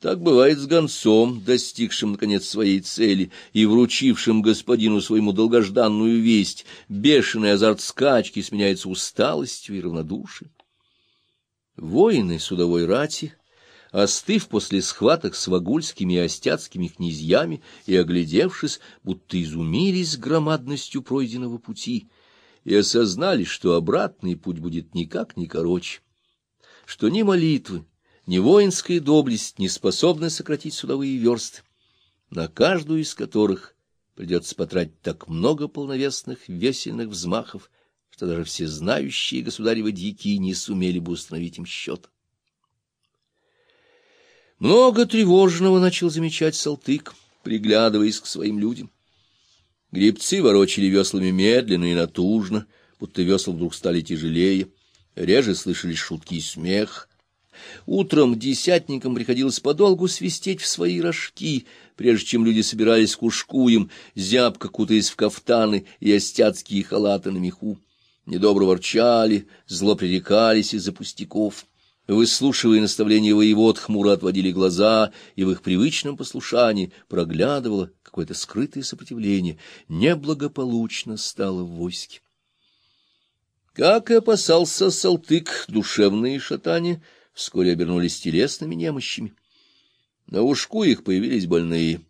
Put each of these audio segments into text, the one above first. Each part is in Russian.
Так бывает с гонцом, достигшим, наконец, своей цели и вручившим господину своему долгожданную весть. Бешеный азарт скачки сменяется усталостью и равнодушием. Воины судовой рати, остыв после схваток с вагульскими и остяцкими князьями и оглядевшись, будто изумились громадностью пройденного пути и осознали, что обратный путь будет никак не короче, что ни молитвы, ни воинская доблесть не способны сократить судовые версты, на каждую из которых придется потратить так много полновесных весельных взмахов, что даже все знающие государевы дьяки не сумели бы установить им счет. Много тревожного начал замечать Салтык, приглядываясь к своим людям. Гребцы ворочали веслами медленно и натужно, будто весла вдруг стали тяжелее. Реже слышались шутки и смех, Утром десятникам приходилось подолгу свистеть в свои рожки, прежде чем люди собирались к ушкуям, зябко кутаясь в кафтаны и остяцкие халаты на меху. Недобро ворчали, зло пререкались из-за пустяков. Выслушивая наставления воевод, хмуро отводили глаза, и в их привычном послушании проглядывало какое-то скрытое сопротивление. Неблагополучно стало в войске. Как и опасался Салтык, душевные шатания — вскоре обернулись телесными немощами. На ушку их появились больные.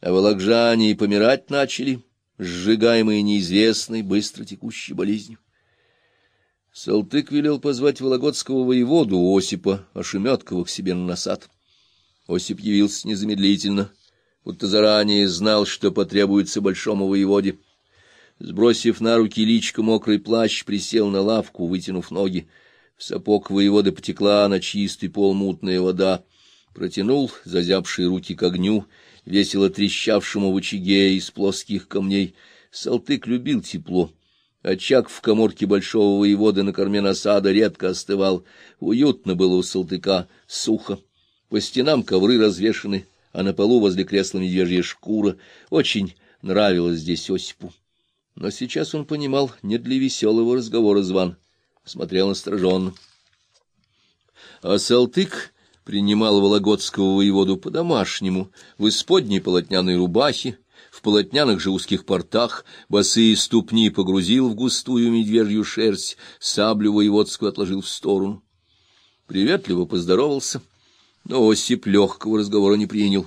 А волокжане и помирать начали, сжигаемые неизвестной, быстро текущей болезнью. Салтык велел позвать вологодского воеводу Осипа Ошеметкова к себе на насад. Осип явился незамедлительно, будто заранее знал, что потребуется большому воеводе. Сбросив на руки личко мокрый плащ, присел на лавку, вытянув ноги. В сапог воеводы потекла на чистый пол мутная вода. Протянул зазябшие руки к огню, весело трещавшему в очаге из плоских камней. Салтык любил тепло. Очаг в коморке большого воевода на корме насада редко остывал. Уютно было у Салтыка, сухо. По стенам ковры развешаны, а на полу возле кресла медвежья шкура. Очень нравилось здесь Осипу. Но сейчас он понимал, не для веселого разговора зван смотрел настороженно. А Салтык принимал вологодского воеводу по-домашнему, в исподней полотняной рубахе, в полотняных же узких портах, босые ступни погрузил в густую медвежью шерсть, саблю воеводскую отложил в сторону. Приветливо поздоровался, но Осип легкого разговора не принял.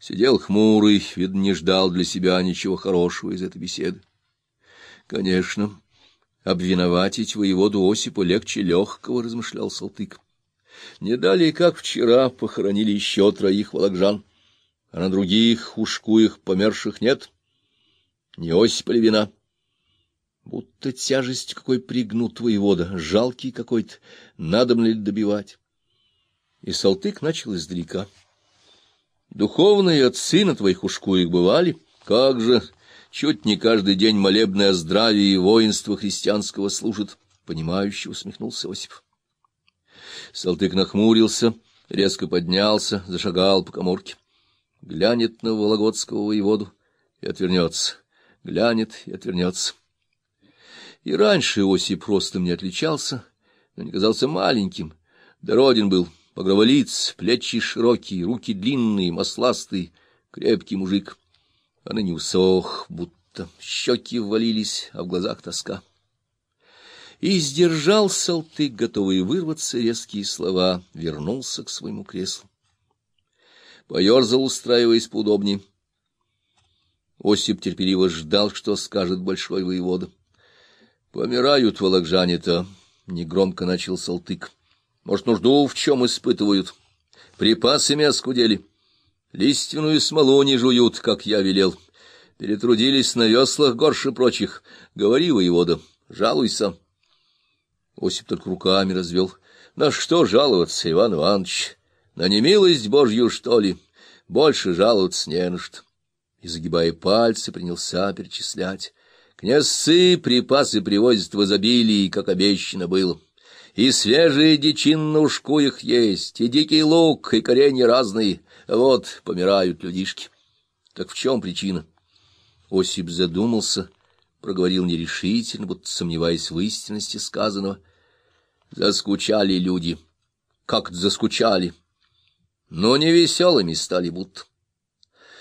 Сидел хмурый, видно, не ждал для себя ничего хорошего из этой беседы. Конечно, Обвиноватить воеводу Осипа легче легкого, — размышлял Салтык. Не далее, как вчера, похоронили еще троих волокжан, а на других ушкуях померших нет. Не Осипа ли вина? Будто тяжесть какой пригнут воевода, жалкий какой-то, надо ли добивать. И Салтык начал издалека. Духовные отцы на твоих ушкуях бывали? Как же! Чуть не каждый день молебны о здравии и воинства христианского служит, — понимающе усмехнулся Осип. Салтык нахмурился, резко поднялся, зашагал по коморке. Глянет на вологодского воеводу и отвернется, глянет и отвернется. И раньше Осип просто не отличался, но не казался маленьким. Дороден был, погроволиц, плечи широкие, руки длинные, масластые, крепкий мужик а ныне усох, будто щеки ввалились, а в глазах тоска. И сдержал Салтык, готовый вырваться резкие слова, вернулся к своему креслу. Поерзал, устраиваясь поудобнее. Осип терпеливо ждал, что скажет большой воевода. — Помирают волокжане-то, — негромко начал Салтык. — Может, нужду в чем испытывают? Припасами оскудели. — Лиственную смолу не жуют, как я велел. Перетрудились на веслах горше прочих. Говори, воевода, жалуйся. Осип только руками развел. На что жаловаться, Иван Иванович? На немилость Божью, что ли? Больше жаловаться не на что. И, загибая пальцы, принялся перечислять. Князцы припасы привозят в изобилии, как обещано было. И свежие дичин на ушкуях есть, и дикий лук, и коренья разные. Вот помирают людишки. Так в чем причина? Осип задумался, проговорил нерешительно, будто сомневаясь в истинности сказанного. Заскучали люди. Как заскучали? но не веселыми стали будто.